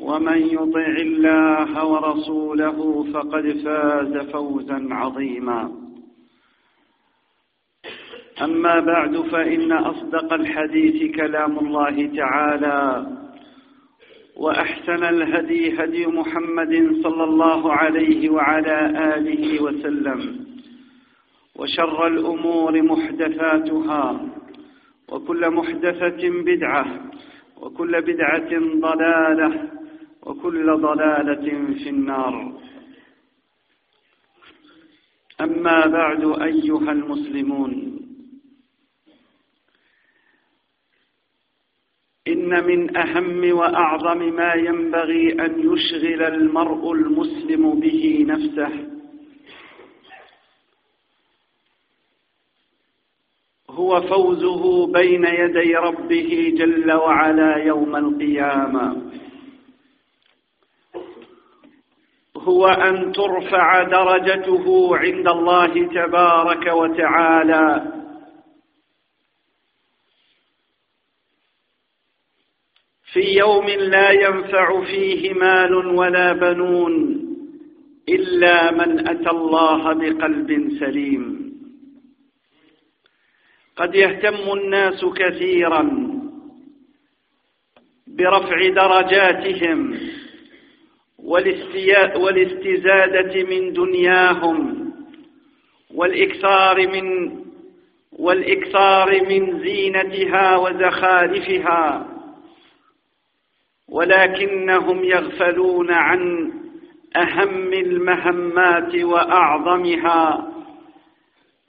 ومن يطع الله ورسوله فقد فاز فوزا عظيما. أما بعد فإن أصدق الحديث كلام الله تعالى وأحسن الهدي هدي محمد صلى الله عليه وعلى آله وسلم وشر الأمور محدثاتها وكل محدثة بدعة وكل بدعة ضلالة وكل ضلالة في النار. أما بعد أيها المسلمون إن من أهم وأعظم ما ينبغي أن يشغل المرء المسلم به نفسه هو فوزه بين يدي ربه جل وعلا يوم القيامة. هو أن ترفع درجته عند الله تبارك وتعالى. في يوم لا ينفع فيه مال ولا بنون إلا من أتى الله بقلب سليم. قد يهتم الناس كثيرا برفع درجاتهم والاستزادة من دنياهم والإكثار من والإكثار من زينتها وزخارفها ولكنهم يغفلون عن أهم المهمات وأعظمها.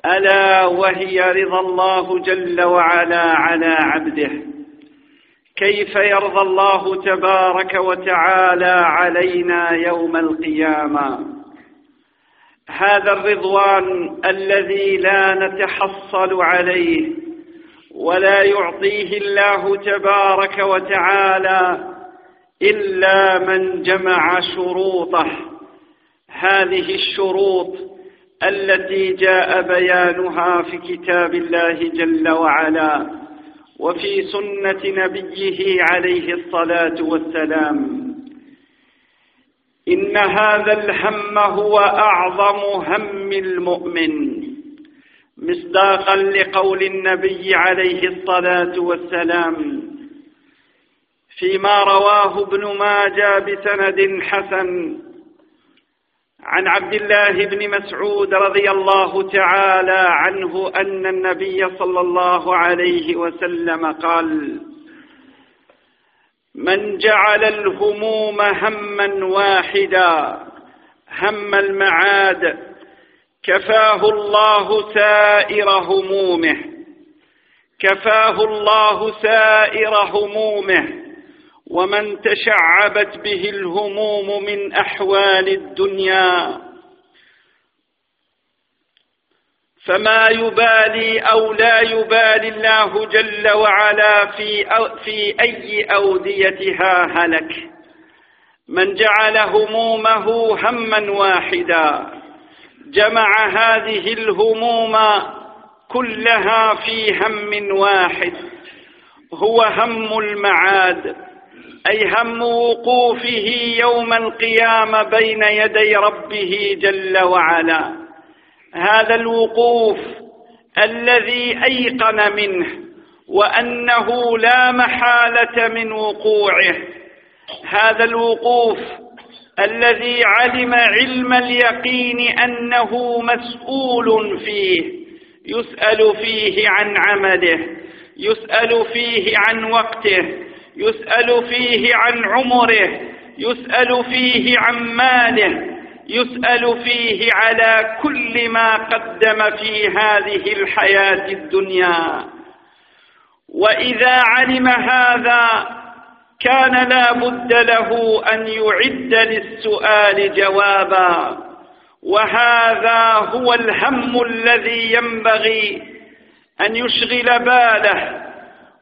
ألا وهي رضا الله جل وعلا على عبده. كيف يرضى الله تبارك وتعالى علينا يوم القيامة؟ هذا الرضوان الذي لا نتحصل عليه ولا يعطيه الله تبارك وتعالى إلا من جمع شروطه. هذه الشروط التي جاء بيانها في كتاب الله جل وعلا. وفي سنة نبيه عليه الصلاة والسلام. إن هذا الهم هو أعظم هم المؤمن. مصداقا لقول النبي عليه الصلاة والسلام. فيما رواه ابن ماجه بسند حسن. عن عبد الله بن مسعود رضي الله تعالى عنه أن النبي صلى الله عليه وسلم قال من جعل الهموم هما واحدا هم المعاد كفاه الله سائر همومه كفاه الله سائر همومه ومن تشعبت به الهموم من أحوال الدنيا. فما يبالي أو لا يبالي الله جل وعلا في, أو في أي أوديتها هلك. من جعل همومه هما واحدا جمع هذه الهموم كلها في هم واحد هو هم المعاد. أي هم وقوفه يوم القيامة بين يدي ربه جل وعلا. هذا الوقوف الذي أيقن منه وأنه لا محالة من وقوعه. هذا الوقوف الذي علم علم اليقين أنه مسؤول فيه يسأل فيه عن عمله يسأل فيه عن وقته يسأل فيه عن عمره يسأل فيه عن ماله يسأل فيه على كل ما قدم في هذه الحياة الدنيا. وإذا علم هذا كان لا بد له أن يعد للسؤال جوابا. وهذا هو الهم الذي ينبغي أن يشغل باله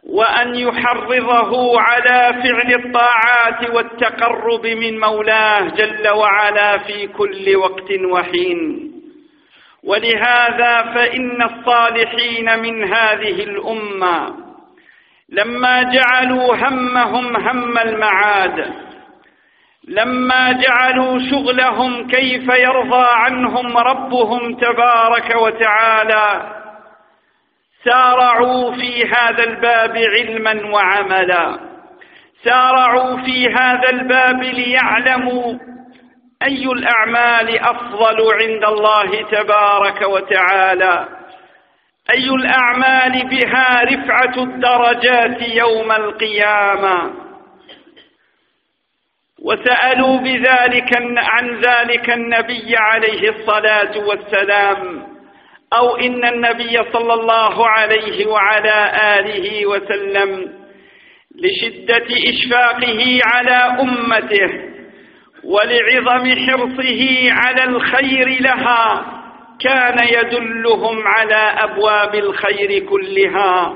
وأن يحرضه على فعل الطاعات والتقرب من مولاه جل وعلا في كل وقت وحين. ولهذا فإن الصالحين من هذه الأمة لما جعلوا همهم هم المعاد لما جعلوا شغلهم كيف يرضى عنهم ربهم تبارك وتعالى سارعوا في هذا الباب علما وعملا. سارعوا في هذا الباب ليعلموا أي الأعمال أفضل عند الله تبارك وتعالى. أي الأعمال بها رفعة الدرجات يوم القيامة. وسألوا بذلك عن ذلك النبي عليه الصلاة والسلام. أو إن النبي صلى الله عليه وعلى آله وسلم لشدة إشفاقه على أمته ولعظم حرصه على الخير لها كان يدلهم على أبواب الخير كلها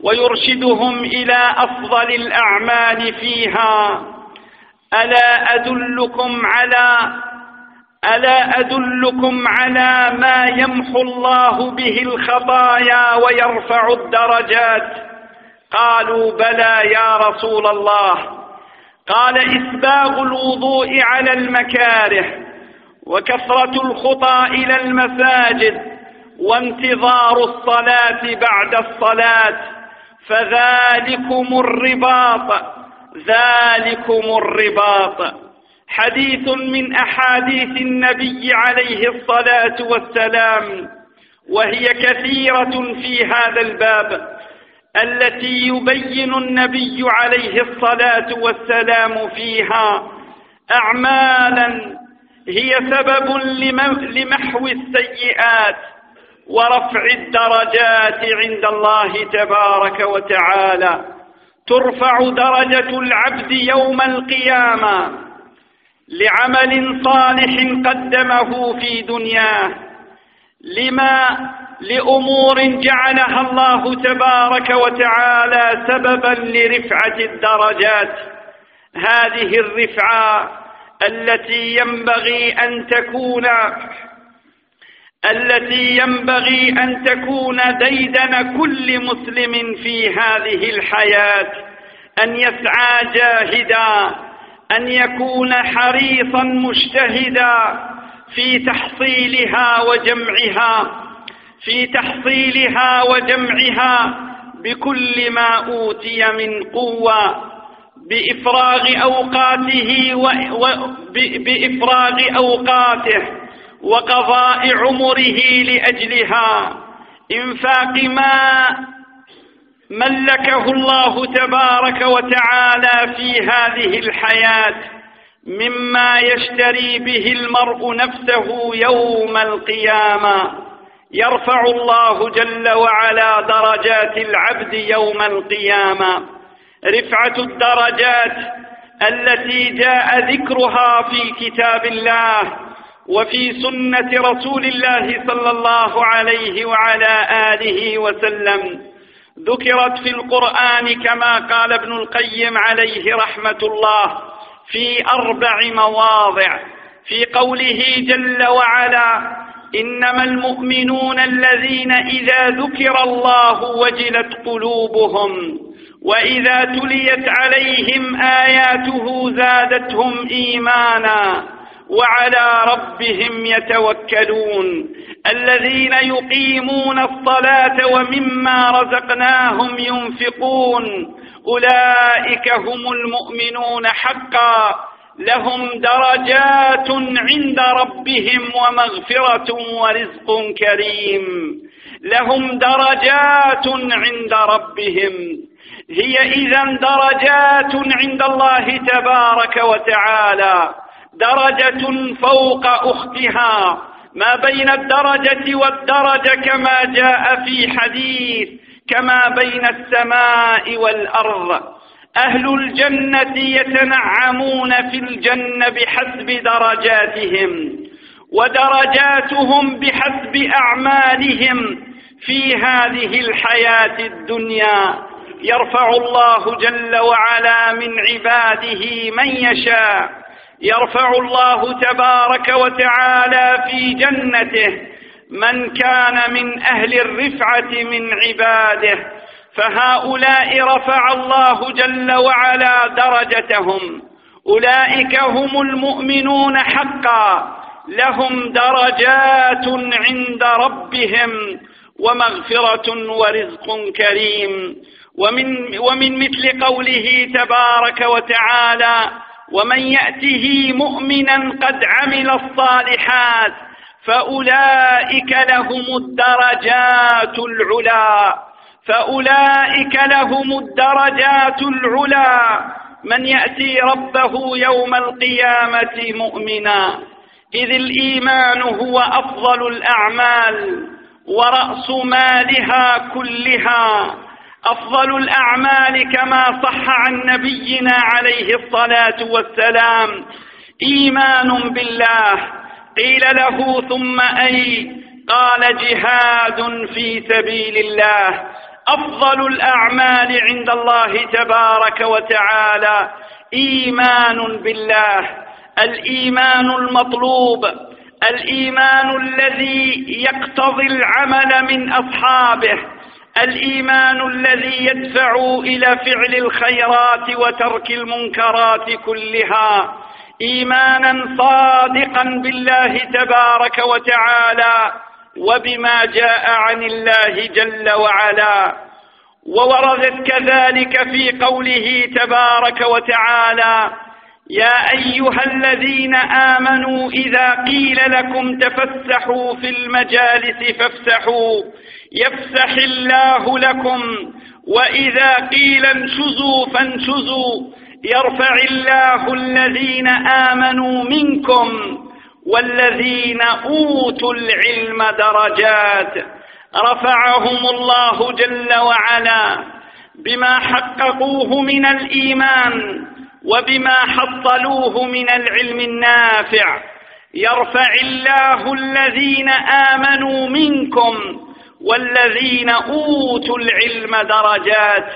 ويرشدهم إلى أفضل الأعمال فيها. ألا أدلكم على ألا أدلكم على ما يمحو الله به الخطايا ويرفع الدرجات؟ قالوا بلى يا رسول الله. قال إسباغ الوضوء على المكاره وكثرة الخطى إلى المساجد وانتظار الصلاة بعد الصلاة فذلكم الرباط ذلكم الرباط. حديث من أحاديث النبي عليه الصلاة والسلام وهي كثيرة في هذا الباب التي يبين النبي عليه الصلاة والسلام فيها أعمالا هي سبب لمحو السيئات ورفع الدرجات عند الله تبارك وتعالى ترفع درجة العبد يوم القيامة. لعمل صالح قدمه في دنياه لما لأمور جعلها الله تبارك وتعالى سببا لرفعة الدرجات. هذه الرفعة التي ينبغي أن تكون التي ينبغي أن تكون ديدن كل مسلم في هذه الحياة أن يسعى جاهدا. أن يكون حريصا مجتهدا في تحصيلها وجمعها في تحصيلها وجمعها بكل ما أوتي من قوة بإفراغ أوقاته و... و... بإفراغ أوقاته وقضاء عمره لأجلها. إنفاق ما ملكه الله تبارك وتعالى في هذه الحياة مما يشتري به المرء نفسه يوم القيامة. يرفع الله جل وعلا درجات العبد يوم القيامة. رفعة الدرجات التي جاء ذكرها في كتاب الله وفي سنة رسول الله صلى الله عليه وعلى آله وسلم. ذكرت في القرآن كما قال ابن القيم عليه رحمة الله في أربع مواضع في قوله جل وعلا إنما المؤمنون الذين إذا ذكر الله وجلت قلوبهم وإذا تليت عليهم آياته زادتهم إيمانا. وعلى ربهم يتوكلون الذين يقيمون الصلاة ومما رزقناهم ينفقون أولئك هم المؤمنون حقا لهم درجات عند ربهم ومغفرة ورزق كريم لهم درجات عند ربهم هي إذا درجات عند الله تبارك وتعالى درجة فوق أختها. ما بين الدرجة والدرجة كما جاء في حديث كما بين السماء والأرض. أهل الجنة يتنعمون في الجنة بحسب درجاتهم ودرجاتهم بحسب أعمالهم في هذه الحياة الدنيا. يرفع الله جل وعلا من عباده من يشاء. يرفع الله تبارك وتعالى في جنته من كان من أهل الرفعة من عباده فهؤلاء رفع الله جل وعلا درجتهم. أولئك هم المؤمنون حقا لهم درجات عند ربهم ومغفرة ورزق كريم. ومن, ومن مثل قوله تبارك وتعالى ومن يأته مؤمنا قد عمل الصالحات فأولئك لهم الدرجات العلا. فأولئك لهم الدرجات العلا. من يأتي ربه يوم القيامة مؤمنا. إذ الإيمان هو أفضل الأعمال ورأس مالها كلها. أفضل الأعمال كما صح عن نبينا عليه الصلاة والسلام. إيمان بالله. قيل له ثم أي قال جهاد في سبيل الله. أفضل الأعمال عند الله تبارك وتعالى. إيمان بالله. الإيمان المطلوب. الإيمان الذي يقتضي العمل من أصحابه. الإيمان الذي يدفع إلى فعل الخيرات وترك المنكرات كلها إيمانا صادقا بالله تبارك وتعالى وبما جاء عن الله جل وعلا. ووردت كذلك في قوله تبارك وتعالى يا أيها الذين آمنوا إذا قيل لكم تفسحوا في المجالس فافسحوا يفسح الله لكم وإذا قيل انشزوا فانشزوا. يرفع الله الذين آمنوا منكم والذين أوتوا العلم درجات. رفعهم الله جل وعلا بما حققوه من الإيمان وبما حصلوه من العلم النافع. يرفع الله الذين آمنوا منكم والذين أوتوا العلم درجات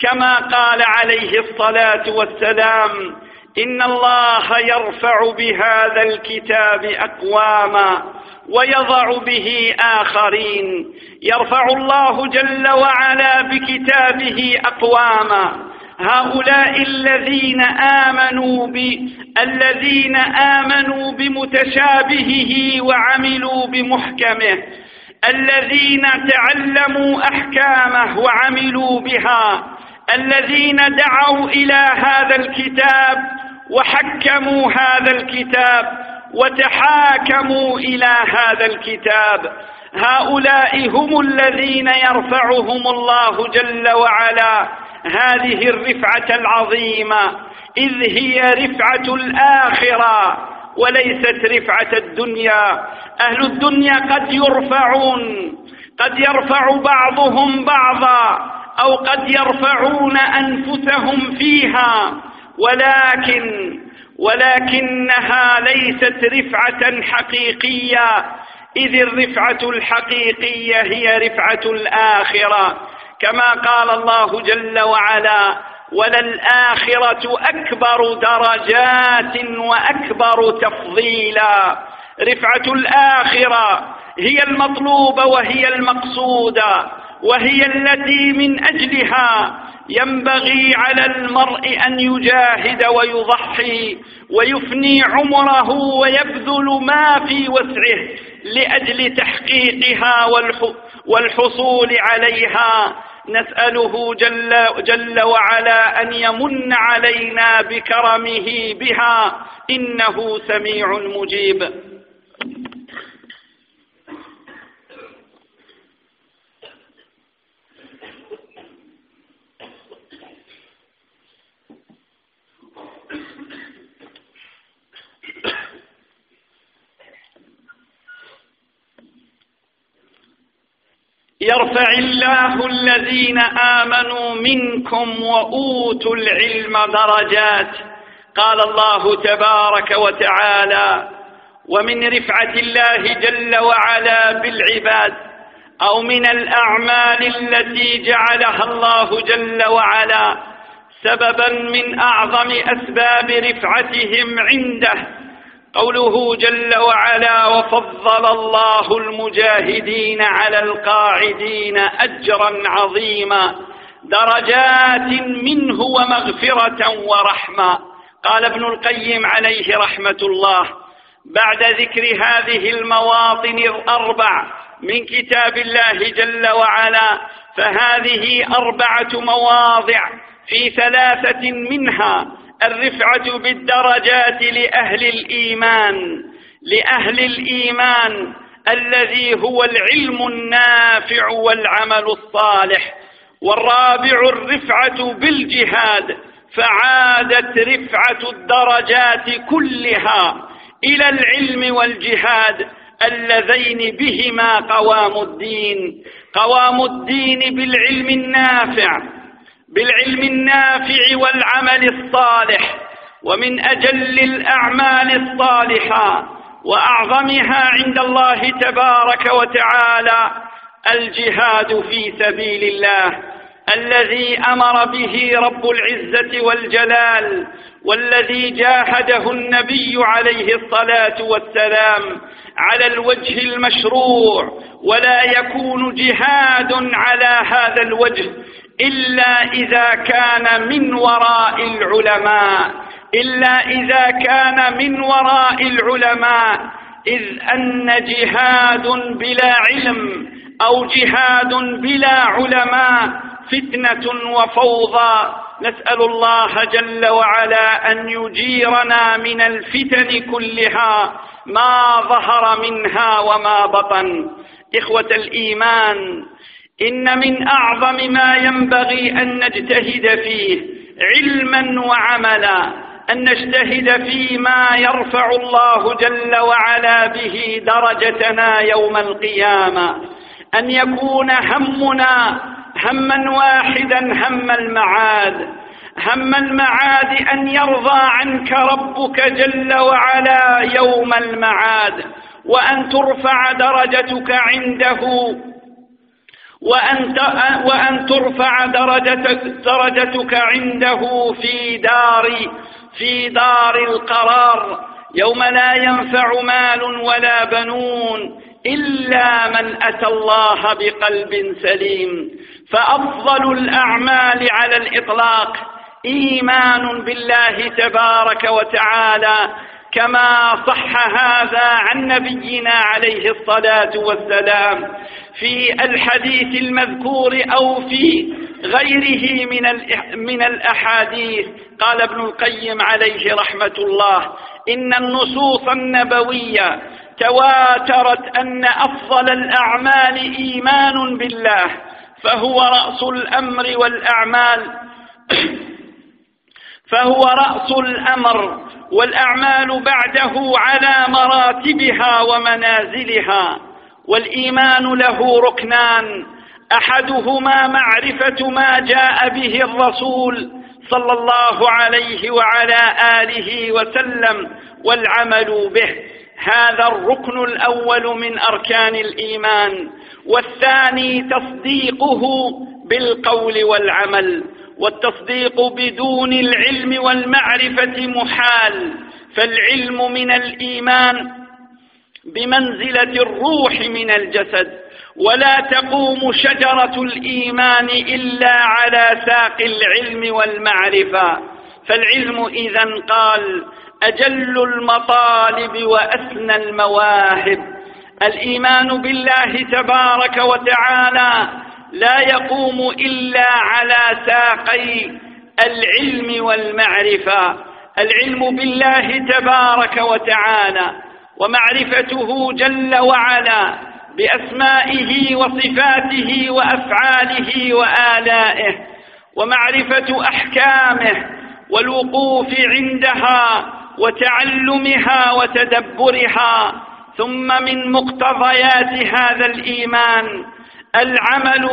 كما قال عليه الصلاة والسلام إن الله يرفع بهذا الكتاب أقواما ويضع به آخرين. يرفع الله جل وعلا بكتابه أقواما. هؤلاء الذين آمنوا ب الذين آمنوا بمتشابهه وعملوا بمحكمه الذين تعلموا أحكامه وعملوا بها الذين دعوا إلى هذا الكتاب وحكموا هذا الكتاب وتحاكموا إلى هذا الكتاب. هؤلاء هم الذين يرفعهم الله جل وعلا. هذه الرفعة العظيمة إذ هي رفعة الآخرة. وليست رفعة الدنيا. أهل الدنيا قد يرفعون قد يرفع بعضهم بعضا أو قد يرفعون أنفسهم فيها. ولكن ولكنها ليست رفعة حقيقية. إذ الرفعة الحقيقية هي رفعة الآخرة. كما قال الله جل وعلا وللآخرة أكبر درجات وأكبر تفضيلا. رفعة الآخرة هي المطلوبة وهي المقصودة وهي التي من أجلها ينبغي على المرء أن يجاهد ويضحي ويفني عمره ويبذل ما في وسعه لأجل تحقيقها والحصول عليها. نسأله جل, جل وعلا أن يمن علينا بكرمه بها إنه سميع مجيب. يرفع الله الذين آمنوا منكم وأوتوا العلم درجات. قال الله تبارك وتعالى ومن رفعة الله جل وعلا بالعباد أو من الأعمال التي جعلها الله جل وعلا سببا من أعظم أسباب رفعتهم عنده. قوله جل وعلا وفضل الله المجاهدين على القاعدين أجرا عظيما درجات منه ومغفرة ورحمة. قال ابن القيم عليه رحمة الله بعد ذكر هذه المواطن الأربع من كتاب الله جل وعلا فهذه أربعة مواضع في ثلاثة منها الرفعة بالدرجات لأهل الإيمان لأهل الإيمان الذي هو العلم النافع والعمل الصالح. والرابع الرفعة بالجهاد فعادت رفعة الدرجات كلها إلى العلم والجهاد اللذين بهما قوام الدين. قوام الدين بالعلم النافع بالعلم النافع والعمل الصالح ومن أجل الأعمال الصالحة وأعظمها عند الله تبارك وتعالى الجهاد في سبيل الله الذي أمر به رب العزة والجلال والذي جاهده النبي عليه الصلاة والسلام على الوجه المشروع ولا يكون جهاد على هذا الوجه إلا إذا كان من وراء العلماء إلا إذا كان من وراء العلماء إذ أن جهاد بلا علم أو جهاد بلا علماء فتنة وفوضى. نسأل الله جل وعلا أن يجيرنا من الفتن كلها ما ظهر منها وما بطن. إخوة الإيمان إن من أعظم ما ينبغي أن نجتهد فيه علما وعملا أن نجتهد فيما يرفع الله جل وعلا به درجتنا يوم القيامة أن يكون همنا هما واحدا هم المعاد هم المعاد أن يرضى عنك ربك جل وعلا يوم المعاد وأن ترفع درجتك عنده وأن وأن ترفع درجتك, درجتك عنده في دار في دار القرار. يوم لا ينفع مال ولا بنون إلا من أتى الله بقلب سليم. فأفضل الأعمال على الإطلاق إيمان بالله تبارك وتعالى كما صح هذا عن نبينا عليه الصلاة والسلام في الحديث المذكور أو في غيره من من الأحاديث. قال ابن القيم عليه رحمة الله إن النصوص النبوية تواترت أن أفضل الأعمال إيمان بالله فهو رأس الأمر والأعمال. فهو رأس الأمر والأعمال بعده على مراتبها ومنازلها والإيمان له ركنان أحدهما معرفة ما جاء به الرسول صلى الله عليه وعلى آله وسلم والعمل به. هذا الركن الأول من أركان الإيمان والثاني تصديقه بالقول والعمل. والتصديق بدون العلم والمعرفة محال فالعلم من الإيمان بمنزلة الروح من الجسد ولا تقوم شجرة الإيمان إلا على ساق العلم والمعرفة. فالعلم إذا قال أجل المطالب وأسنى المواهب. الإيمان بالله تبارك وتعالى لا يقوم إلا على ساقي العلم والمعرفة. العلم بالله تبارك وتعالى ومعرفته جل وعلا بأسمائه وصفاته وأفعاله وآلائه ومعرفة أحكامه والوقوف عندها وتعلمها وتدبرها ثم من مقتضيات هذا الإيمان العمل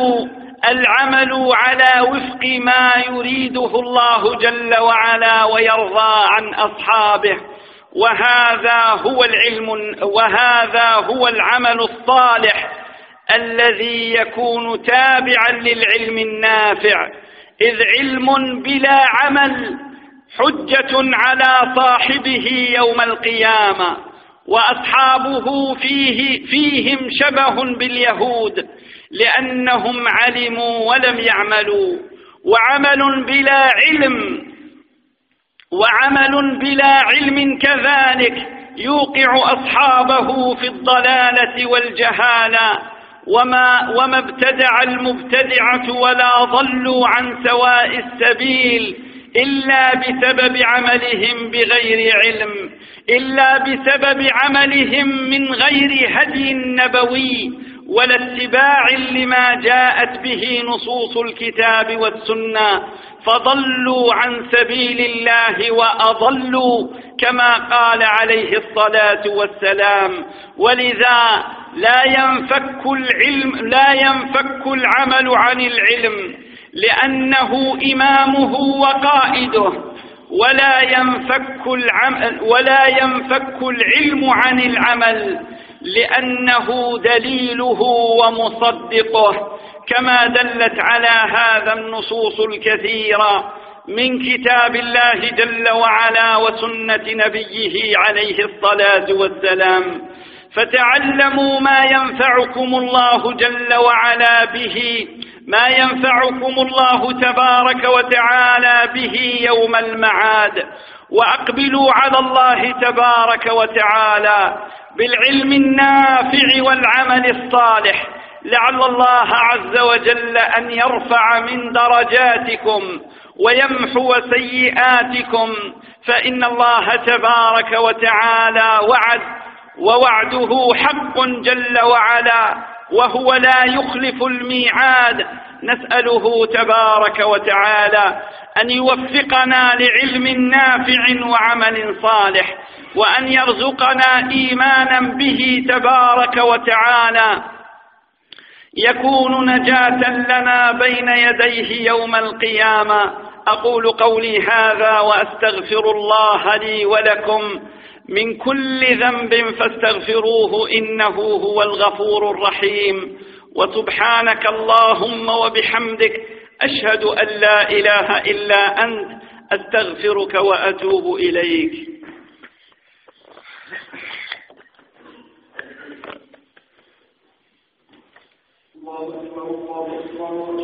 العمل على وفق ما يريده الله جل وعلا ويرضى عن أصحابه. وهذا هو العلم وهذا هو العمل الصالح الذي يكون تابعا للعلم النافع. إذ علم بلا عمل حجة على صاحبه يوم القيامة وأصحابه فيه فيهم شبه باليهود. لأنهم علموا ولم يعملوا. وعمل بلا علم وعمل بلا علم كذلك يوقع أصحابه في الضلالة والجهالة. وما, وما ابتدع المبتدعة ولا ضلوا عن سواء السبيل إلا بسبب عملهم بغير علم إلا بسبب عملهم من غير هدي نبوي. ولا اتباع لما جاءت به نصوص الكتاب والسنة فضلوا عن سبيل الله وأضلوا كما قال عليه الصلاة والسلام. ولذا لا ينفك العلم لا ينفك العمل عن العلم لأنه إمامه وقائده. ولا ينفك العمل ولا ينفك العلم عن العمل. لأنه دليله ومصدقه كما دلت على هذا النصوص الكثيرة من كتاب الله جل وعلا وسنة نبيه عليه الصلاة والسلام. فتعلموا ما ينفعكم الله جل وعلا به ما ينفعكم الله تبارك وتعالى به يوم المعاد. وأقبلوا على الله تبارك وتعالى بالعلم النافع والعمل الصالح. لعل الله عز وجل أن يرفع من درجاتكم ويمحو سيئاتكم. فإن الله تبارك وتعالى وعد ووعده حق جل وعلا وهو لا يخلف الميعاد. نسأله تبارك وتعالى أن يوفقنا لعلم نافع وعمل صالح وأن يرزقنا إيمانا به تبارك وتعالى. يكون نجاة لنا بين يديه يوم القيامة. أقول قولي هذا وأستغفر الله لي ولكم من كل ذنب فاستغفروه إنه هو الغفور الرحيم. وسبحانك اللهم وبحمدك أشهد أن لا إله إلا أنت أستغفرك وأتوب إليك. الله أكبر الله أكبر